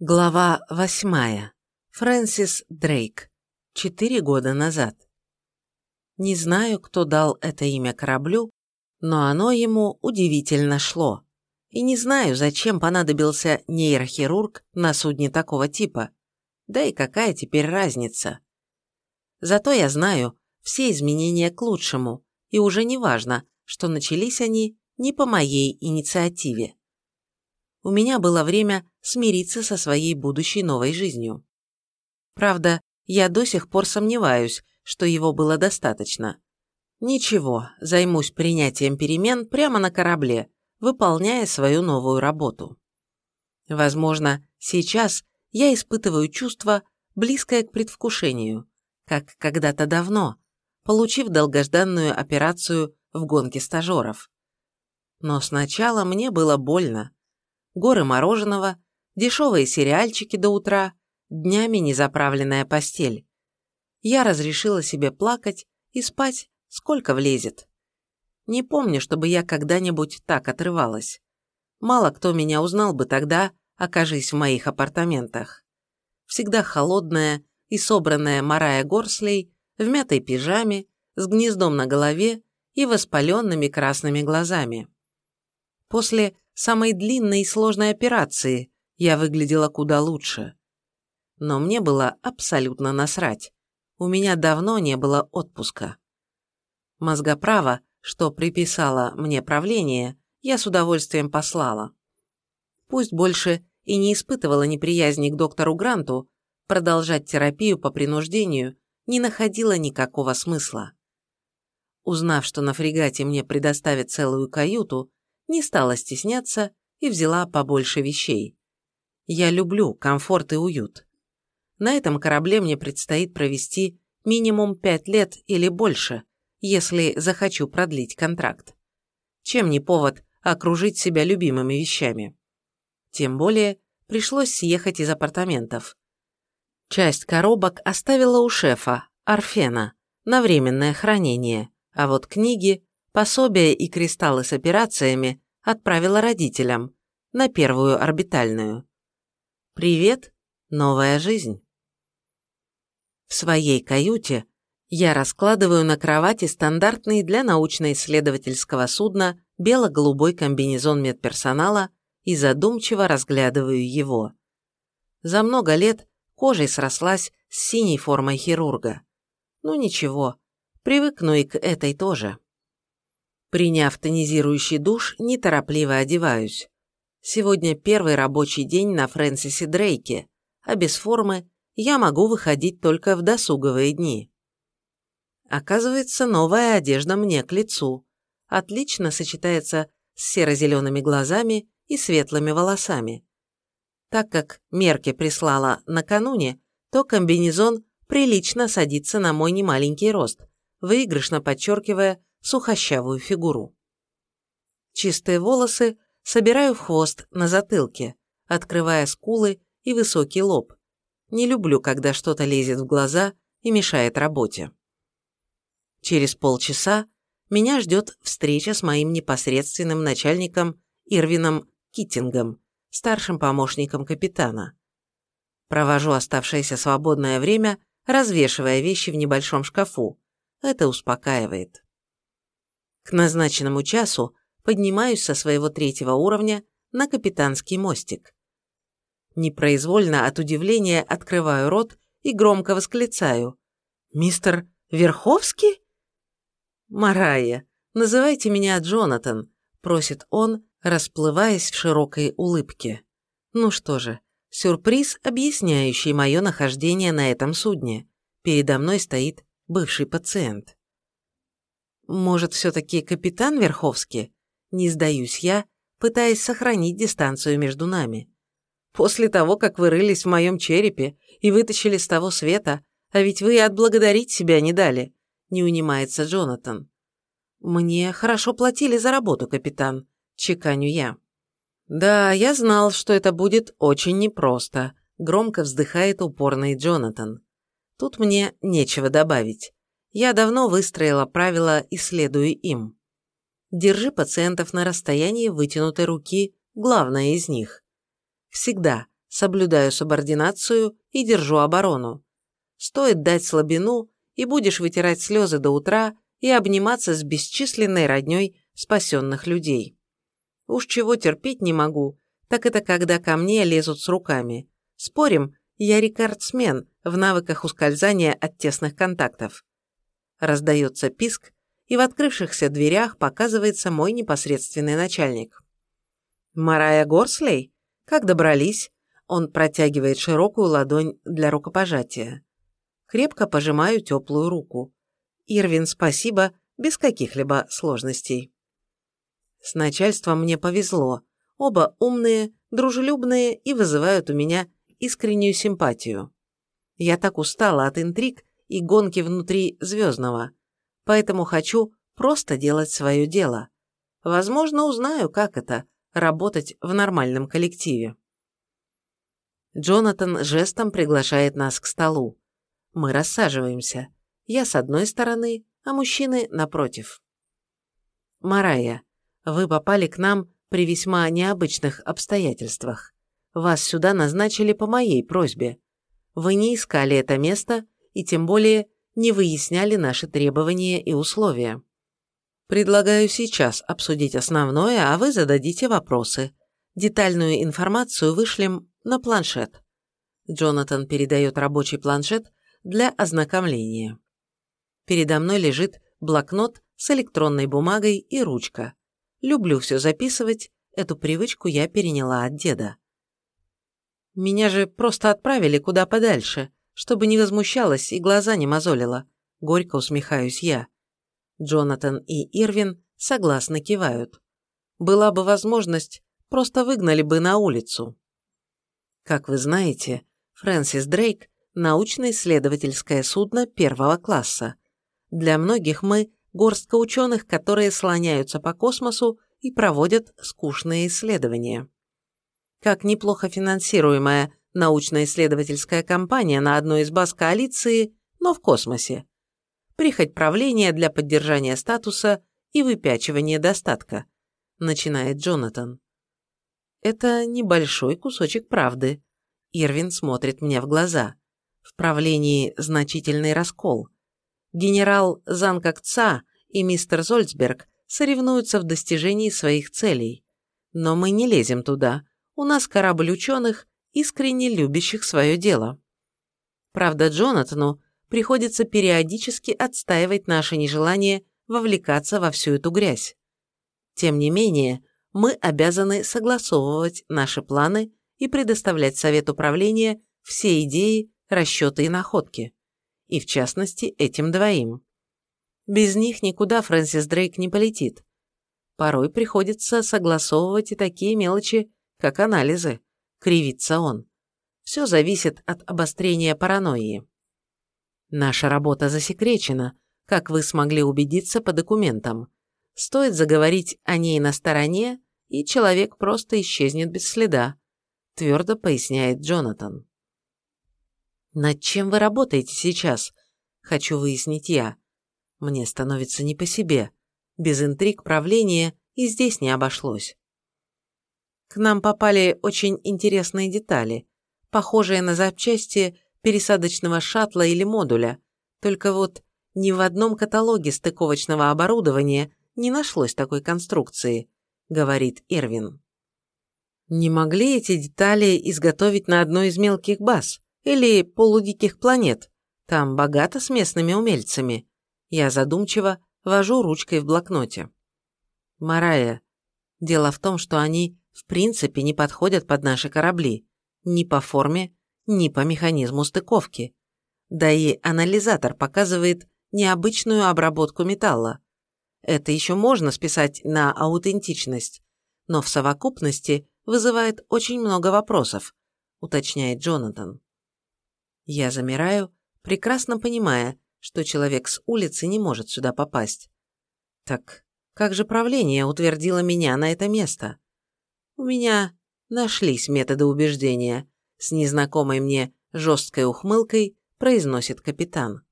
Глава восьмая. Фрэнсис Дрейк. Четыре года назад. Не знаю, кто дал это имя кораблю, но оно ему удивительно шло. И не знаю, зачем понадобился нейрохирург на судне такого типа. Да и какая теперь разница. Зато я знаю все изменения к лучшему, и уже не важно, что начались они не по моей инициативе у меня было время смириться со своей будущей новой жизнью. Правда, я до сих пор сомневаюсь, что его было достаточно. Ничего, займусь принятием перемен прямо на корабле, выполняя свою новую работу. Возможно, сейчас я испытываю чувство, близкое к предвкушению, как когда-то давно, получив долгожданную операцию в гонке стажеров. Но сначала мне было больно, горы мороженого, дешевые сериальчики до утра, днями незаправленная постель. Я разрешила себе плакать и спать, сколько влезет. Не помню, чтобы я когда-нибудь так отрывалась. Мало кто меня узнал бы тогда, окажись в моих апартаментах. Всегда холодная и собранная Марая Горслей в мятой пижаме, с гнездом на голове и воспаленными красными глазами. После самой длинной и сложной операции я выглядела куда лучше. Но мне было абсолютно насрать. У меня давно не было отпуска. Мозгоправо, что приписала мне правление, я с удовольствием послала. Пусть больше и не испытывала неприязни к доктору Гранту, продолжать терапию по принуждению не находила никакого смысла. Узнав, что на фрегате мне предоставят целую каюту, не стала стесняться и взяла побольше вещей. Я люблю комфорт и уют. На этом корабле мне предстоит провести минимум пять лет или больше, если захочу продлить контракт. Чем не повод окружить себя любимыми вещами? Тем более пришлось съехать из апартаментов. Часть коробок оставила у шефа, Арфена, на временное хранение, а вот книги пособия и кристаллы с операциями отправила родителям на первую орбитальную. Привет, новая жизнь. В своей каюте я раскладываю на кровати стандартный для научно-исследовательского судна бело-голубой комбинезон медперсонала и задумчиво разглядываю его. За много лет кожей срослась с синей формой хирурга. Ну ничего, привыкну и к этой тоже. Приняв тонизирующий душ, неторопливо одеваюсь. Сегодня первый рабочий день на Фрэнсисе Дрейке, а без формы я могу выходить только в досуговые дни. Оказывается, новая одежда мне к лицу. Отлично сочетается с серо-зелеными глазами и светлыми волосами. Так как мерки прислала накануне, то комбинезон прилично садится на мой немаленький рост, выигрышно подчеркивая сухощавую фигуру. Чистые волосы собираю в хвост на затылке, открывая скулы и высокий лоб. Не люблю, когда что-то лезет в глаза и мешает работе. Через полчаса меня ждет встреча с моим непосредственным начальником Ирвином Киттингом, старшим помощником капитана. Провожу оставшееся свободное время, развешивая вещи в небольшом шкафу. Это успокаивает. К назначенному часу поднимаюсь со своего третьего уровня на капитанский мостик. Непроизвольно от удивления открываю рот и громко восклицаю. «Мистер Верховский?» «Марайя, называйте меня Джонатан», – просит он, расплываясь в широкой улыбке. Ну что же, сюрприз, объясняющий мое нахождение на этом судне. Передо мной стоит бывший пациент. Может, все-таки капитан Верховский? Не сдаюсь я, пытаясь сохранить дистанцию между нами. После того, как вы рылись в моем черепе и вытащили с того света, а ведь вы и отблагодарить себя не дали, не унимается Джонатан. Мне хорошо платили за работу, капитан, чеканю я. Да, я знал, что это будет очень непросто, громко вздыхает упорный Джонатан. Тут мне нечего добавить. Я давно выстроила правила и следую им. Держи пациентов на расстоянии вытянутой руки, главное из них. Всегда соблюдаю субординацию и держу оборону. Стоит дать слабину, и будешь вытирать слезы до утра и обниматься с бесчисленной родней спасенных людей. Уж чего терпеть не могу, так это когда ко мне лезут с руками. Спорим, я рекордсмен в навыках ускользания от тесных контактов. Раздается писк, и в открывшихся дверях показывается мой непосредственный начальник. «Марая Горслей? Как добрались?» Он протягивает широкую ладонь для рукопожатия. Крепко пожимаю теплую руку. «Ирвин, спасибо, без каких-либо сложностей». С начальством мне повезло. Оба умные, дружелюбные и вызывают у меня искреннюю симпатию. Я так устала от интриг и гонки внутри Звездного, поэтому хочу просто делать свое дело. Возможно, узнаю, как это – работать в нормальном коллективе. Джонатан жестом приглашает нас к столу. Мы рассаживаемся. Я с одной стороны, а мужчины напротив. Марая, вы попали к нам при весьма необычных обстоятельствах. Вас сюда назначили по моей просьбе. Вы не искали это место и тем более не выясняли наши требования и условия. Предлагаю сейчас обсудить основное, а вы зададите вопросы. Детальную информацию вышлем на планшет. Джонатан передает рабочий планшет для ознакомления. Передо мной лежит блокнот с электронной бумагой и ручка. Люблю все записывать, эту привычку я переняла от деда. Меня же просто отправили куда подальше, чтобы не возмущалась и глаза не мозолила. Горько усмехаюсь я. Джонатан и Ирвин согласно кивают. Была бы возможность, просто выгнали бы на улицу. Как вы знаете, Фрэнсис Дрейк – научно-исследовательское судно первого класса. Для многих мы – горстка ученых, которые слоняются по космосу и проводят скучные исследования. Как неплохо финансируемая научно-исследовательская компания на одной из баз коалиции, но в космосе. Прихоть правления для поддержания статуса и выпячивания достатка, начинает Джонатан. Это небольшой кусочек правды. Ирвин смотрит мне в глаза. В правлении значительный раскол. Генерал Занкакца и мистер Зольцберг соревнуются в достижении своих целей. Но мы не лезем туда. У нас корабль ученых, искренне любящих свое дело. Правда, Джонатану приходится периодически отстаивать наше нежелание вовлекаться во всю эту грязь. Тем не менее, мы обязаны согласовывать наши планы и предоставлять Совет управления все идеи, расчеты и находки. И в частности, этим двоим. Без них никуда Фрэнсис Дрейк не полетит. Порой приходится согласовывать и такие мелочи, как анализы кривится он. Все зависит от обострения паранойи. Наша работа засекречена, как вы смогли убедиться по документам. Стоит заговорить о ней на стороне, и человек просто исчезнет без следа, твердо поясняет Джонатан. Над чем вы работаете сейчас? Хочу выяснить я. Мне становится не по себе. Без интриг правления и здесь не обошлось. К нам попали очень интересные детали, похожие на запчасти пересадочного шаттла или модуля, только вот ни в одном каталоге стыковочного оборудования не нашлось такой конструкции, говорит Эрвин. Не могли эти детали изготовить на одной из мелких баз или полудиких планет? Там богато с местными умельцами. Я задумчиво вожу ручкой в блокноте. Марая, дело в том, что они в принципе не подходят под наши корабли. Ни по форме, ни по механизму стыковки. Да и анализатор показывает необычную обработку металла. Это еще можно списать на аутентичность, но в совокупности вызывает очень много вопросов, уточняет Джонатан. Я замираю, прекрасно понимая, что человек с улицы не может сюда попасть. Так как же правление утвердило меня на это место? У меня нашлись методы убеждения, с незнакомой мне жесткой ухмылкой произносит капитан.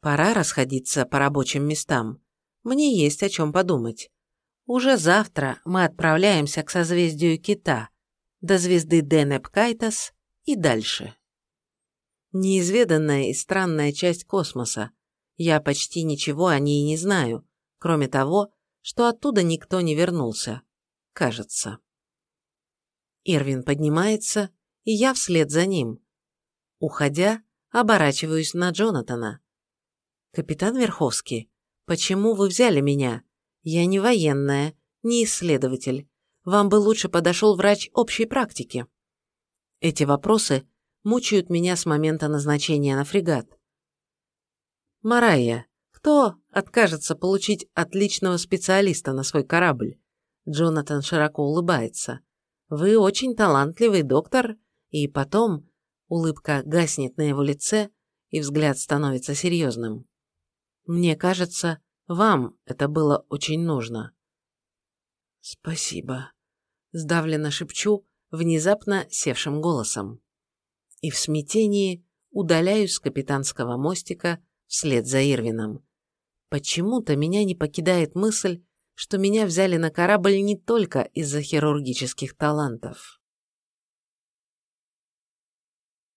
Пора расходиться по рабочим местам. Мне есть о чем подумать. Уже завтра мы отправляемся к созвездию Кита. до звезды Денеп Кайтас и дальше. Неизведанная и странная часть космоса. Я почти ничего о ней не знаю, кроме того, что оттуда никто не вернулся. Кажется. Ирвин поднимается, и я вслед за ним. Уходя, оборачиваюсь на Джонатана. «Капитан Верховский, почему вы взяли меня? Я не военная, не исследователь. Вам бы лучше подошел врач общей практики». Эти вопросы мучают меня с момента назначения на фрегат. «Марайя, кто откажется получить отличного специалиста на свой корабль?» Джонатан широко улыбается. «Вы очень талантливый доктор, и потом...» Улыбка гаснет на его лице, и взгляд становится серьезным. «Мне кажется, вам это было очень нужно». «Спасибо», – сдавленно шепчу, внезапно севшим голосом. И в смятении удаляюсь с капитанского мостика вслед за Ирвином. Почему-то меня не покидает мысль, что меня взяли на корабль не только из-за хирургических талантов.